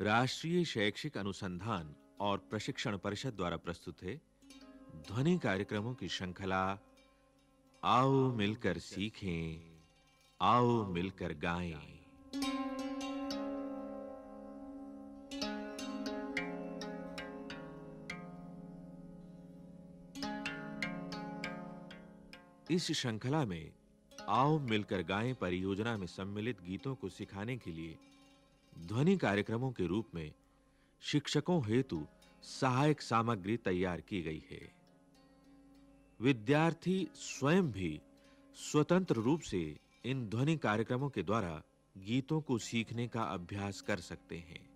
राष्ट्रीय शैक्षिक अनुसंधान और प्रशिक्षण परिषद द्वारा प्रस्तुत है। ध्वनि कार्यक्रमों की श्रृंखला, आओ मिलकर सीखें, आओ मिलकर गाएँ। इस श्रृंखला में आओ मिलकर गाएँ परियोजना में सम्मिलित गीतों को सिखाने के लिए ध्वनि कार्यक्रमों के रूप में शिक्षकों हेतु सहायक सामग्री तैयार की गई है। विद्यार्थी स्वयं भी स्वतंत्र रूप से इन ध्वनि कार्यक्रमों के द्वारा गीतों को सीखने का अभ्यास कर सकते हैं।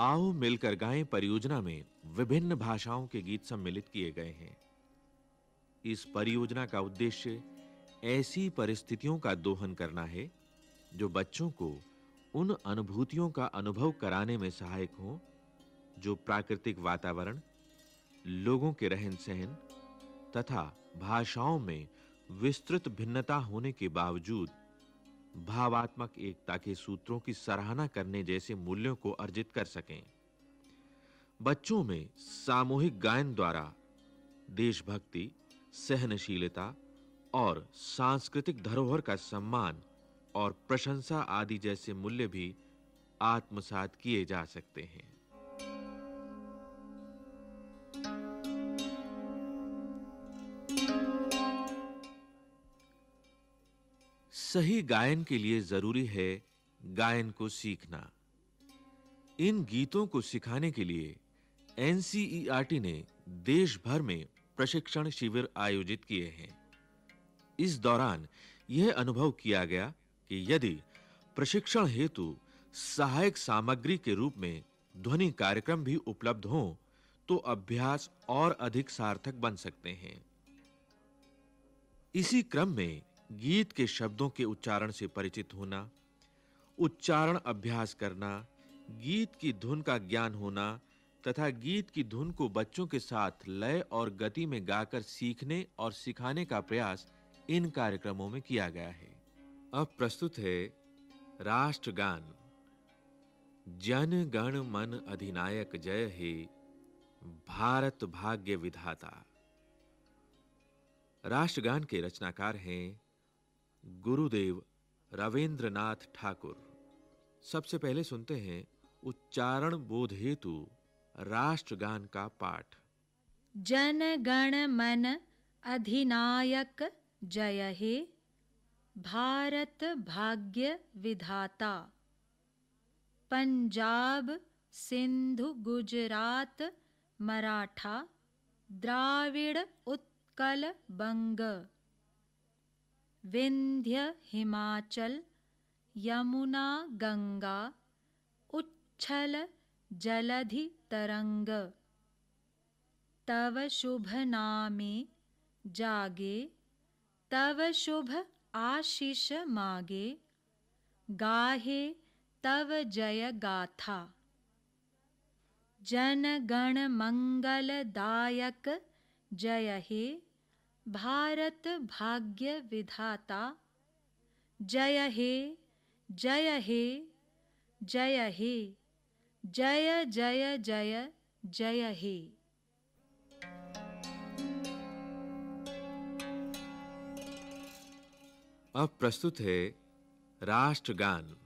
आओ मिलकर गाएँ परियोजना में विभिन्न भाषाओं के गीत सम्मिलित किए गए हैं। इस परियोजना का उद्देश्य ऐसी परिस्थितियों का दोहन करना है, जो बच्चों को उन अनुभूतियों का अनुभव कराने में सहायक हों, जो प्राकृतिक वातावरण, लोगों के रहन-सहन तथा भाषाओं में विस्तृत भिन्नता होने के बावजूद भावात्मक एकता के सूत्रों की सराहना करने जैसे मूल्यों को अर्जित कर सकें। बच्चों में सामूहिक गायन द्वारा देशभक्ति सहनशीलता और सांस्कृतिक धरोहर का सम्मान और प्रशंसा आदि जैसे मूल्य भी आत्मसात किए जा सकते हैं। सही गायन के लिए ज़रूरी है गायन को सीखना। इन गीतों को सिखाने के लिए एनसीईआरटी ने देश भर में प्रशिक्षण शिविर आयोजित किए हैं। इस दौरान यह अनुभव किया गया कि यदि प्रशिक्षण हेतु सहायक सामग्री के रूप में ध्वनि कार्यक्रम भी उपलब्ध हों तो अभ्यास और अधिक सार्थक बन सकते हैं। इसी क्रम में गीत के शब्दों के उच्चारण से परिचित होना, उच्चारण अभ्यास करना, गीत की धुन का ज्ञान होना तथा गीत की धुन को बच्चों के साथ लय और गति में गाकर सीखने और सिखाने का प्रयास इन कार्यक्रमों में किया गया है। अब प्रस्तुत है राष्ट्रगान। जन गण मन अधिनायक जय हे, भारत भाग्य विधाता। राष्ट्रगान के रचनाकार हैं गुरुदेव रविंद्रनाथ ठाकुर। सबसे पहले सुनते हैं उच्चारण बोध हेतु राष्ट्रगान का पाठ। जन गण मन अधिनायक जय हे। भारत भाग्य विधाता। पंजाब सिंधु गुजरात मराठा द्राविड़ उत्कल बंग। विंध्य हिमाचल यमुना गंगा उच्छल जलधि तरंग। तव शुभ नामे जागे, तव शुभ आशीष मागे, गाहे तव जय गाथा। जन गण मंगल दायक जय हे भारत भाग्य विधाता। जय हे जय हे जय हे जय जय जय जय हे। अब प्रस्तुत है राष्ट्रगान।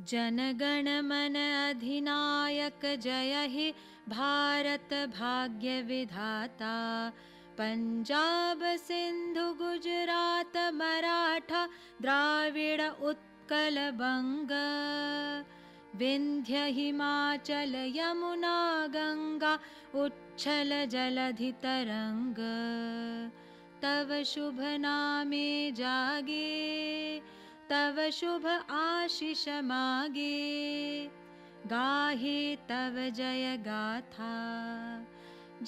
जनगण मन अधिनायक जय हे भारत भाग्य विधाता। पंजाब सिंधु गुजरात मराठा द्राविड़ उत्कल बंग। विंध्य हिमाचल यमुना गंगा उच्छल जलधि तरंग तव शुभ नामे जागे, तव शुभ आशीष मागे गाहे तव जय गाथा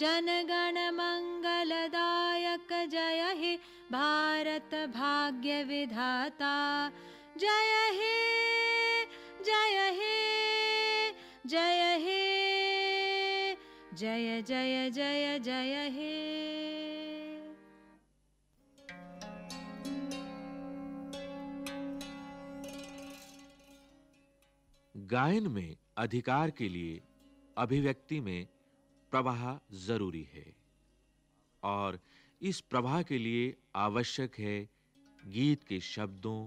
जन गण मंगलदायक जय हे भारत भाग्य विधाता जय हे जय हे। जय हे, जय जय जय जय हे। गायन में अधिकार के लिए अभिव्यक्ति में प्रवाह ज़रूरी है और इस प्रवाह के लिए आवश्यक है गीत के शब्दों,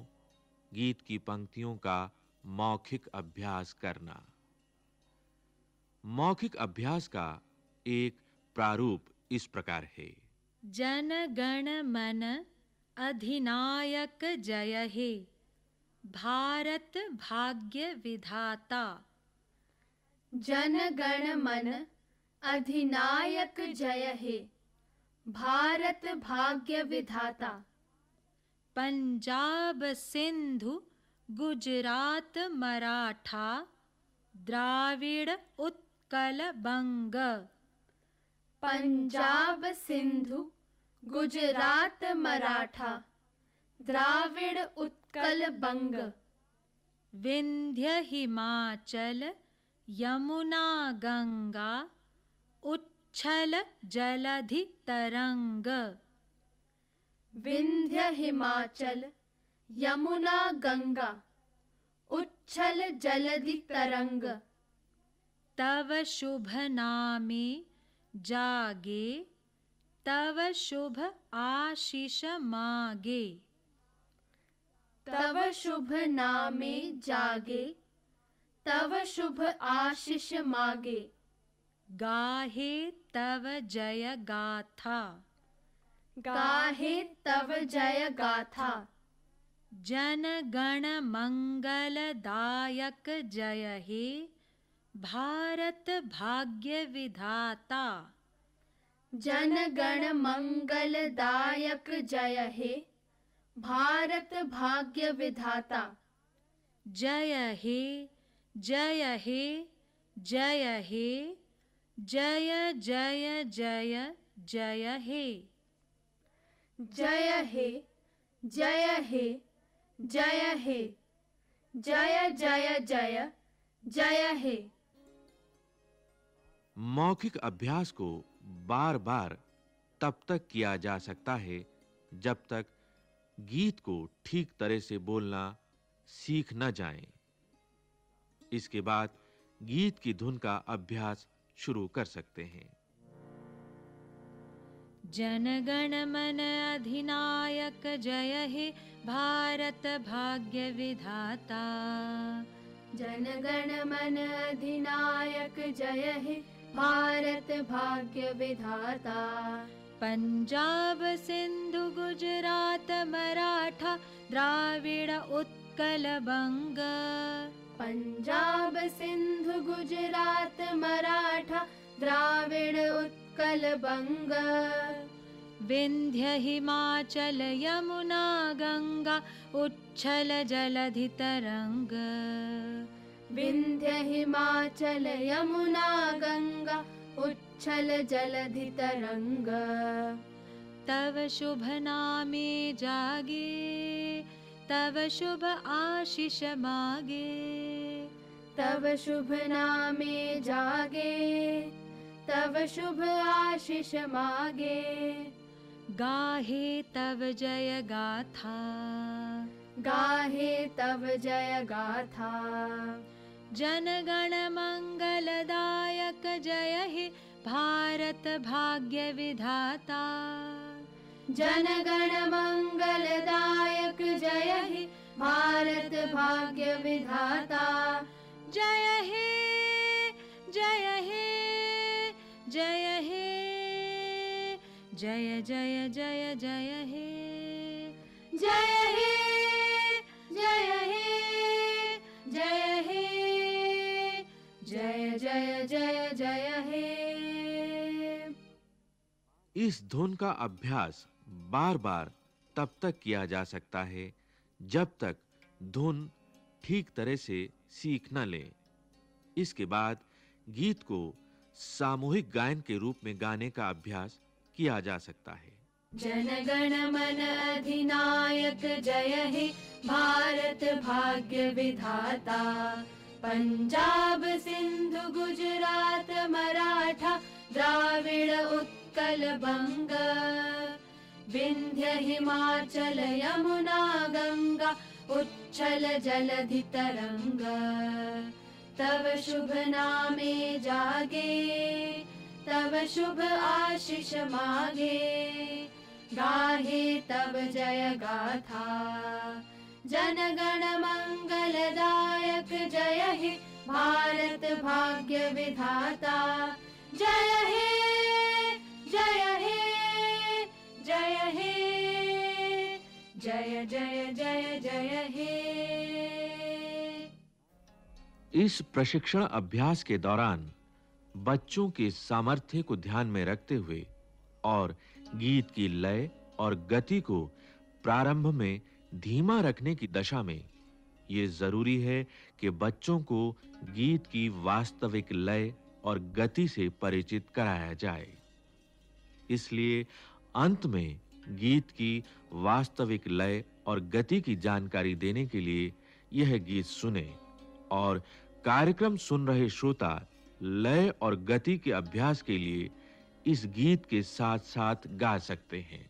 गीत की पंक्तियों का मौखिक अभ्यास करना। मौखिक अभ्यास का एक प्रारूप इस प्रकार है। जन गण मन अधिनायक जय हे। भारत भाग्य विधाता। जन गण मन अधिनायक जय हे। भारत भाग्य विधाता। पंजाब सिंधु गुजरात मराठा द्राविड़ उत्कल बंग पंजाब सिंधु गुजरात मराठा द्राविड़ उत्कल बंग। विंध्य हिमाचल यमुना गंगा उच्छल जलधि तरंग। विंध्य हिमाचल यमुना गंगा उच्छल जलधि तरंग। तव शुभ नामे जागे तव शुभ आशीष मागे। तव शुभ नामे जागे तव शुभ आशीष मागे। गाहे तव जय गाथा। गाहे तव जय गाथा। जन गण मंगलदायक जय हे। भारत भाग्य विधाता जन गण मंगलदायक जय हे भारत भाग्य विधाता जय हे जय हे जय हे जय जय जय जय हे। जय हे जय हे जय हे जय जय जय जय हे। मौखिक अभ्यास को बार-बार तब तक किया जा सकता है जब तक गीत को ठीक तरह से बोलना सीख न जाए। इसके बाद गीत की धुन का अभ्यास शुरू कर सकते हैं। जन गण मन अधिनायक जय हे भारत भाग्य विधाता। जन गण मन अधिनायक जय हे भारत भाग्य विधाता। पंजाब सिंधु गुजरात मराठा द्राविड़ उत्कल बंग पंजाब सिंधु गुजरात मराठा द्राविड़ उत्कल बंग विंध्य हिमाचल यमुना गंगा उच्छल जलधि विंध्य हिमाचल यमुना गंगा उच्छल जलधि तरंग तव शुभ नामे जागे तव शुभ आशीष मागे। तव शुभ नामे जागे तव शुभ आशीष मागे। गाहे तव जय गाथा। गाहे तव जय गाथा। जन गण मंगलदायक जय हे भारत भाग्य विधाता। जन गण मंगलदायक जय हे भारत भाग्य विधाता। जय हे जय हे जय हे, जय जय जय इस धुन का अभ्यास बार-बार तब तक किया जा सकता है, जब तक धुन ठीक तरह से सीख न ले। इसके बाद गीत को सामूहिक गायन के रूप में गाने का अभ्यास किया जा सकता है। जन गण मन अधिनायक जय हे, भारत भाग्य विधाता। पंजाब सिंधु गुजरात मराठा, द्राविड़ उत्कल बंग विंध्य हिमाचल यमुना गंगा उच्छल जलधि तरंग तव शुभ नामे जागे, तव शुभ आशीष मागे। गाहे तव जय गाथा। जनगण मंगलदायक जय हे, भारत भाग्य विधाता। जय इस प्रशिक्षण अभ्यास के दौरान बच्चों के सामर्थ्य को ध्यान में रखते हुए और गीत की लय और गति को प्रारंभ में धीमा रखने की दशा में ये ज़रूरी है कि बच्चों को गीत की वास्तविक लय और गति से परिचित कराया जाए। इसलिए अंत में गीत की वास्तविक लय और गति की जानकारी देने के लिए यह गीत सुने और कार्यक्रम सुन रहे श्रोता, लय और गति के अभ्यास के लिए इस गीत के साथ-साथ गा सकते हैं।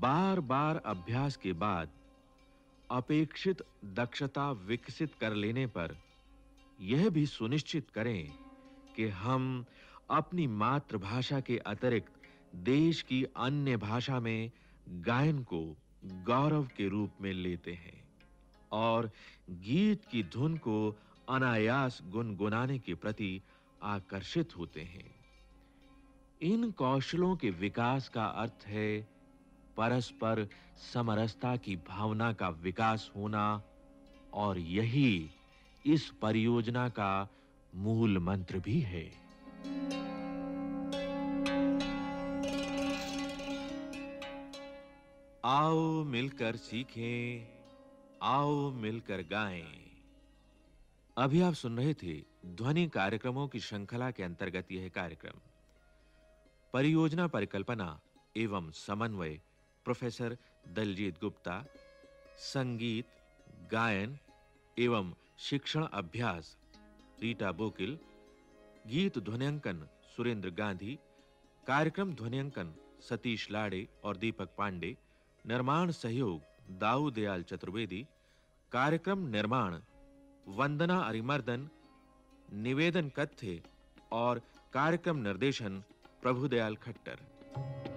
बार-बार अभ्यास के बाद अपेक्षित दक्षता विकसित कर लेने पर यह भी सुनिश्चित करें कि हम अपनी मातृभाषा के अतिरिक्त देश की अन्य भाषा में गायन को गौरव के रूप में लेते हैं और गीत की धुन को अनायास गुनगुनाने के प्रति आकर्षित होते हैं। इन कौशलों के विकास का अर्थ है परस्पर समरसता की भावना का विकास होना और यही इस परियोजना का मूल मंत्र भी है। आओ मिलकर सीखें, आओ मिलकर गाएँ। अभी आप सुन रहे थे ध्वनि कार्यक्रमों की श्रृंखला के अंतर्गत यह कार्यक्रम। परियोजना परिकल्पना एवं समन्वय प्रोफेसर दलजीत गुप्ता, संगीत, गायन एवं शिक्षण अभ्यास, रीटा बोकिल, गीत ध्वनियांकन सुरेंद्र गांधी, कार्यक्रम ध्वनियांकन सतीश लाड़े और दीपक पांडे, निर्माण सहयोग दाऊ दयाल चतुर्वेदी, कार्यक्रम निर्माण वंदना अरिमर्दन, निवेदन कथ्य और कार्यक्रम निर्देशन प्रभुदयाल खट्टर।